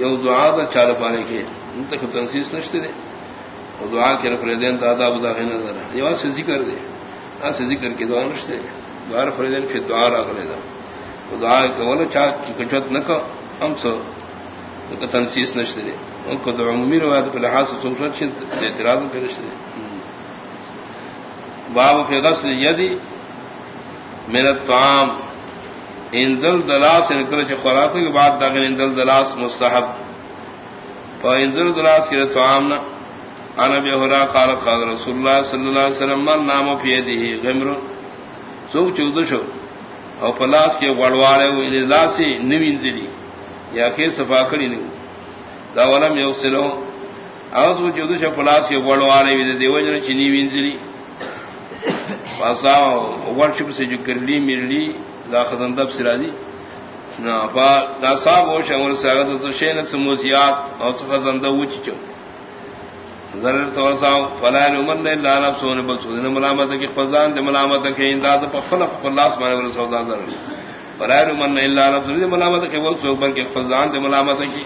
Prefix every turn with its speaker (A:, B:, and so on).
A: You دعا دا چال پانے کے۔ ان تک تنسیس نشتے دے۔ وہ دعا کے فریدین دادا بدا ہے نظر یہ وہاں سے ذکر دے۔ ہاں سے ذکر کی دعا نشتے دعا فریدین پھر دعا را کرے دا۔ وہ دعا کہ وہ چاہ کی کچوت نہ کہ ہم سو تنسیس نشتے دے۔ ان کو دعا عمومی روایت پہ لحاظ سے سوچنا چھن اعتراض پہ نشتے دے۔ باب فی غسل یدی من الطعام۔ انزل دلاس یعنی نکل چ خوراک کے بعد داخل انزل دلاس مستحب. فانزل دلاس کے طعام نہ انا به ہرا قال قال رسول اللہ صلی اللہ علیہ وسلم، من نام فی یده غمر. سو چودشو او پلاس کے وڑواڑے وہ اجلاسی یعنی نوینزلی یا کہ صفا کڑی نو دا ولم یوسلو او سو چودشو پلاس کے وڑواڑے وی دیو جن چنی وینزلی پاسا ورشپ سے جو کرلی مرلی دا خدن دب سرادی نا پا دا صاحب و شمر ساگت تو شینت سموزیات او تو خزن دا وچ چو. ضرر تو صاحب، فلا نمن الا نفسه نے بل سودن ملامت کی فزان دے ملامت کی انداز پر فلا خلاص مانے ول سودا ضرر فلا نمن الا نفسه نے ملامت کے بل سو پر کے فزان دے ملامت کی.